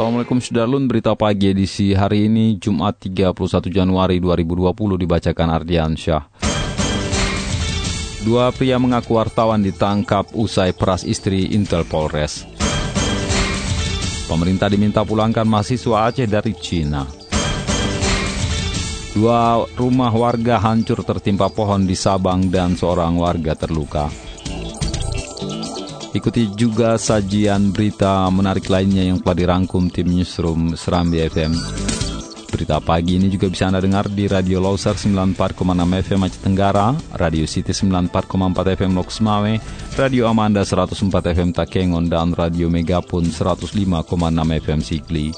Assalamualaikum Sudarlun, berita pagi edisi hari ini Jumat 31 Januari 2020 dibacakan Ardian Syah. Dua pria mengaku wartawan ditangkap usai peras istri Intel Polres. Pemerintah diminta pulangkan mahasiswa Aceh dari Cina. Dua rumah warga hancur tertimpa pohon di Sabang dan seorang warga terluka. Ikuti juga sajian berita menarik lainnya yang telah dirangkum tim Newsroom Serambi FM. Berita pagi ini juga bisa Anda dengar di Radio Loser 94,6 FM Aceh Tenggara, Radio City 94,4 FM Loks Mawai, Radio Amanda 104 FM Takengon, dan Radio Megapun 105,6 FM Sigli.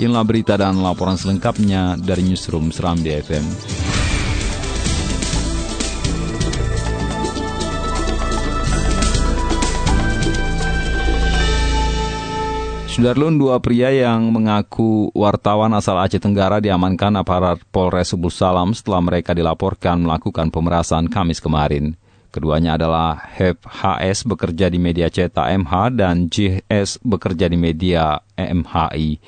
Inilah berita dan laporan selengkapnya dari Newsroom Serambi FM. Sudarlun, dua pria yang mengaku wartawan asal Aceh Tenggara diamankan aparat Polres Subul Salam setelah mereka dilaporkan melakukan pemerasan Kamis kemarin. Keduanya adalah Heb HS bekerja di media cetak MH dan JS bekerja di media MHI.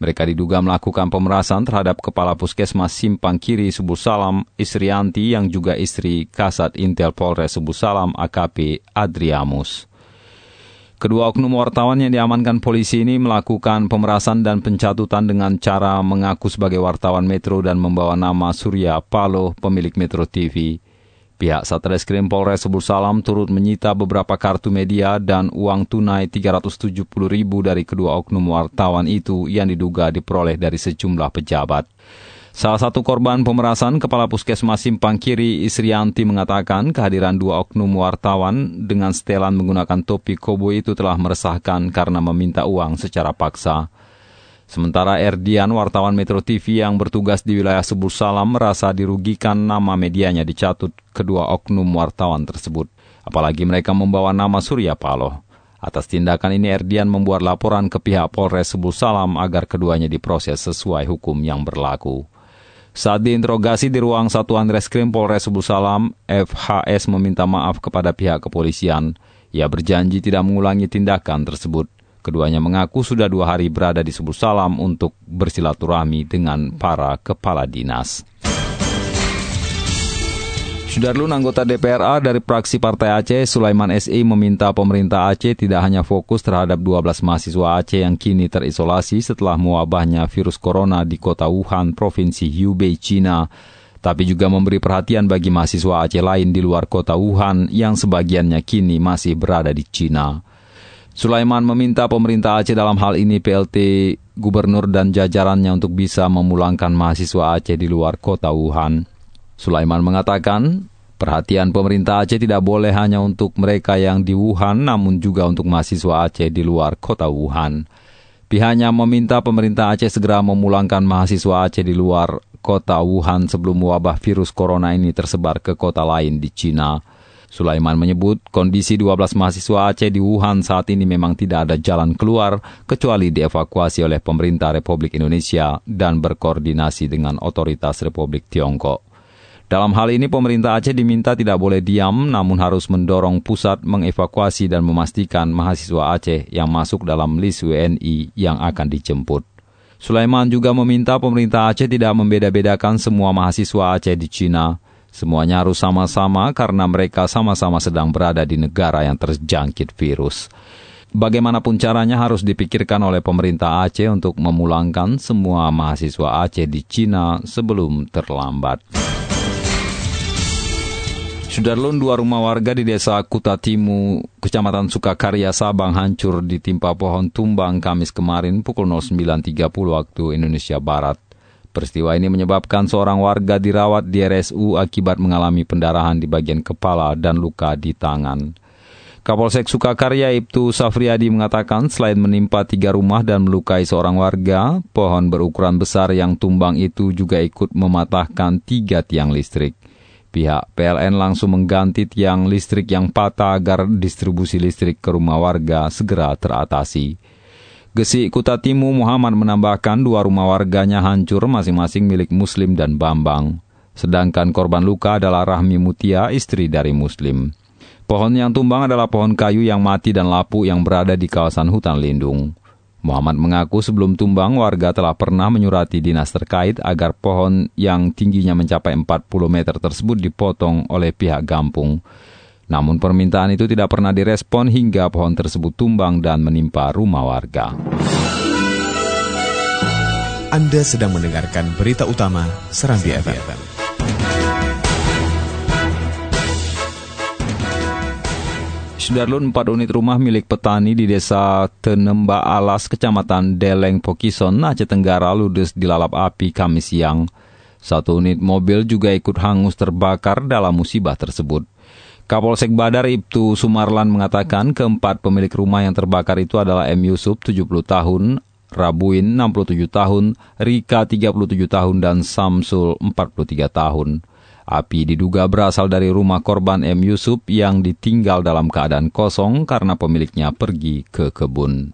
Mereka diduga melakukan pemerasan terhadap Kepala Puskesmas Simpang Kiri Subul Salam, Isrianti yang juga istri Kasat Intel Polres Subul Salam AKP Adriamus. Kedua oknum wartawan yang diamankan polisi ini melakukan pemerasan dan pencatutan dengan cara mengaku sebagai wartawan Metro dan membawa nama Surya Paloh, pemilik Metro TV. Pihak Satreskrim Polres Sebul Salam turut menyita beberapa kartu media dan uang tunai 370 ribu dari kedua oknum wartawan itu yang diduga diperoleh dari sejumlah pejabat. Salah satu korban pemerasan Kepala Puskesmas Simpang Kiri Isrianti mengatakan kehadiran dua oknum wartawan dengan setelan menggunakan topi kobo itu telah meresahkan karena meminta uang secara paksa. Sementara Erdian, wartawan Metro TV yang bertugas di wilayah Sebul Salam merasa dirugikan nama medianya dicatut kedua oknum wartawan tersebut. Apalagi mereka membawa nama Surya Paloh. Atas tindakan ini Erdian membuat laporan ke pihak Polres Sebul Salam agar keduanya diproses sesuai hukum yang berlaku. Saat diinterogasi di ruang Satuan Reskrim Polres Salam, FHS meminta maaf kepada pihak kepolisian. Ia berjanji tidak mengulangi tindakan tersebut. Keduanya mengaku sudah dua hari berada di Salam untuk bersilaturahmi dengan para kepala dinas. Sudarlun anggota DPRA dari fraksi Partai Aceh, Sulaiman SI meminta pemerintah Aceh tidak hanya fokus terhadap 12 mahasiswa Aceh yang kini terisolasi setelah mewabahnya virus corona di kota Wuhan, Provinsi Hubei, China, tapi juga memberi perhatian bagi mahasiswa Aceh lain di luar kota Wuhan yang sebagiannya kini masih berada di China. Sulaiman meminta pemerintah Aceh dalam hal ini PLT gubernur dan jajarannya untuk bisa memulangkan mahasiswa Aceh di luar kota Wuhan. Sulaiman mengatakan, perhatian pemerintah Aceh tidak boleh hanya untuk mereka yang di Wuhan, namun juga untuk mahasiswa Aceh di luar kota Wuhan. Pihaknya meminta pemerintah Aceh segera memulangkan mahasiswa Aceh di luar kota Wuhan sebelum wabah virus corona ini tersebar ke kota lain di Cina. Sulaiman menyebut kondisi 12 mahasiswa Aceh di Wuhan saat ini memang tidak ada jalan keluar kecuali dievakuasi oleh pemerintah Republik Indonesia dan berkoordinasi dengan otoritas Republik Tiongkok. Dalam hal ini pemerintah Aceh diminta tidak boleh diam namun harus mendorong pusat mengevakuasi dan memastikan mahasiswa Aceh yang masuk dalam list WNI yang akan dijemput. Sulaiman juga meminta pemerintah Aceh tidak membeda-bedakan semua mahasiswa Aceh di Cina. Semuanya harus sama-sama karena mereka sama-sama sedang berada di negara yang terjangkit virus. Bagaimanapun caranya harus dipikirkan oleh pemerintah Aceh untuk memulangkan semua mahasiswa Aceh di Cina sebelum terlambat. Sudarlun dua rumah warga di desa Kutatimu, Kecamatan Sukakarya, Sabang hancur ditimpa pohon tumbang Kamis kemarin pukul 09.30 waktu Indonesia Barat. Peristiwa ini menyebabkan seorang warga dirawat di RSU akibat mengalami pendarahan di bagian kepala dan luka di tangan. Kapolsek Sukakarya Ibtu Safriadi mengatakan selain menimpa tiga rumah dan melukai seorang warga, pohon berukuran besar yang tumbang itu juga ikut mematahkan tiga tiang listrik. Pihak PLN langsung mengganti tiang listrik yang patah agar distribusi listrik ke rumah warga segera teratasi. Gesi Kutatimu Muhammad menambahkan dua rumah warganya hancur masing-masing milik Muslim dan Bambang. Sedangkan korban luka adalah Rahmi Mutia, istri dari Muslim. Pohon yang tumbang adalah pohon kayu yang mati dan lapuk yang berada di kawasan hutan lindung. Muhammad mengaku sebelum tumbang warga telah pernah menyurati dinas terkait agar pohon yang tingginya mencapai 40 meter tersebut dipotong oleh pihak gampung. Namun permintaan itu tidak pernah direspon hingga pohon tersebut tumbang dan menimpa rumah warga. Anda sedang mendengarkan berita utama Serambi FM. Sudarlun empat unit rumah milik petani di desa Tenemba Alas, kecamatan Deleng, Pokison, Aceh Tenggara ludes dilalap api Kamis siang. Satu unit mobil juga ikut hangus terbakar dalam musibah tersebut. Kapolsek Badar Ibtu Sumarlan mengatakan keempat pemilik rumah yang terbakar itu adalah M. Yusuf 70 tahun, Rabuin 67 tahun, Rika 37 tahun, dan Samsul 43 tahun. Api diduga berasal dari rumah korban M. Yusuf yang ditinggal dalam keadaan kosong karena pemiliknya pergi ke kebun.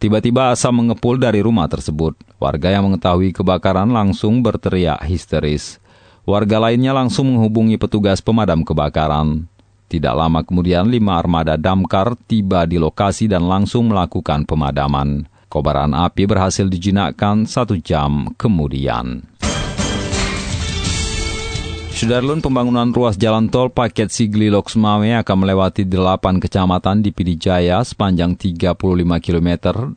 Tiba-tiba asap mengepul dari rumah tersebut. Warga yang mengetahui kebakaran langsung berteriak histeris. Warga lainnya langsung menghubungi petugas pemadam kebakaran. Tidak lama kemudian lima armada damkar tiba di lokasi dan langsung melakukan pemadaman. Kobaran api berhasil dijinakkan satu jam kemudian. Sudarlun pembangunan ruas jalan tol paket Sigli Loksmawe akan melewati 8 kecamatan di Pidijaya sepanjang 35 km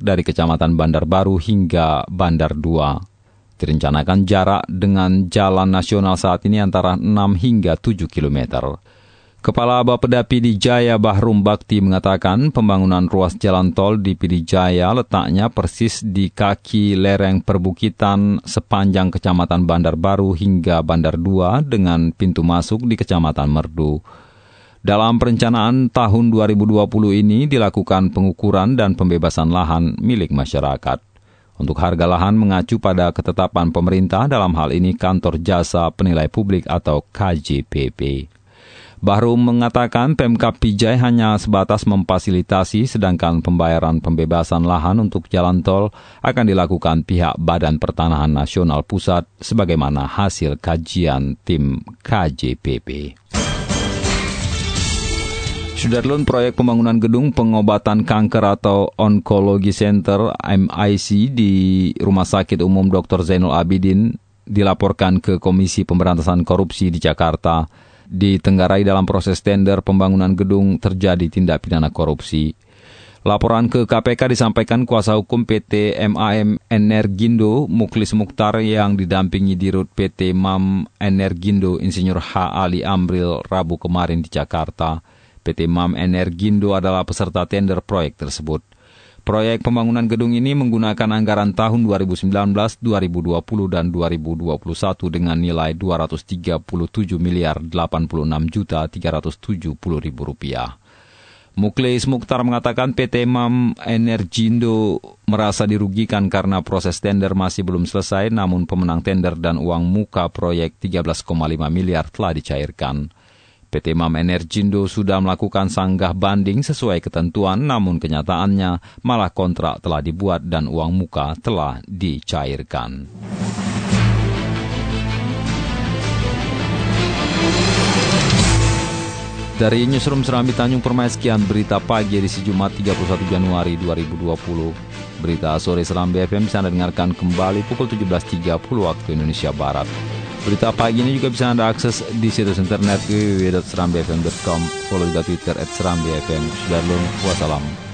dari kecamatan Bandar Baru hingga Bandar 2. Direncanakan jarak dengan jalan nasional saat ini antara 6 hingga 7 km. Kepala Bapeda Pidijaya Bahrum Bakti mengatakan pembangunan ruas jalan tol di Pidijaya letaknya persis di kaki lereng perbukitan sepanjang Kecamatan Bandar Baru hingga Bandar 2 dengan pintu masuk di Kecamatan Merdu. Dalam perencanaan tahun 2020 ini dilakukan pengukuran dan pembebasan lahan milik masyarakat. Untuk harga lahan mengacu pada ketetapan pemerintah dalam hal ini Kantor Jasa Penilai Publik atau KJPP. Bahru mengatakan Pemkap Pijai hanya sebatas memfasilitasi sedangkan pembayaran pembebasan lahan untuk jalan tol akan dilakukan pihak Badan Pertanahan Nasional Pusat sebagaimana hasil kajian tim KJPP. Sudarlun proyek pembangunan gedung pengobatan kanker atau Oncology Center MIC di Rumah Sakit Umum Dr. Zainul Abidin dilaporkan ke Komisi Pemberantasan Korupsi di Jakarta ditenggarai dalam proses tender pembangunan gedung terjadi tindak pidana korupsi. Laporan ke KPK disampaikan kuasa hukum PT MAM Energindo Muklis Mukhtar yang didampingi dirut PT MAM Energindo Insinyur H. Ali Amril Rabu kemarin di Jakarta. PT MAM Energindo adalah peserta tender proyek tersebut. Proyek pembangunan gedung ini menggunakan anggaran tahun 2019, 2020, dan 2021 dengan nilai 237 miliar 86 juta 370 ribu rupiah. Muklis Mukhtar mengatakan PT MAM Energindo merasa dirugikan karena proses tender masih belum selesai namun pemenang tender dan uang muka proyek 13,5 miliar telah dicairkan. PT MAM Energindo sudah melakukan sanggah banding sesuai ketentuan, namun kenyataannya malah kontrak telah dibuat dan uang muka telah dicairkan. Dari Newsroom Serambi Tanjung Permai sekian berita pagi edisi Jumat 31 Januari 2020. Berita sore Serambi FM bisa dengarkan kembali pukul 17.30 waktu Indonesia Barat. Berita pagi ini juga bisa Anda akses di situs internet www.serambifm.com. Follow juga Twitter at Serambi FM. Sudah wassalam.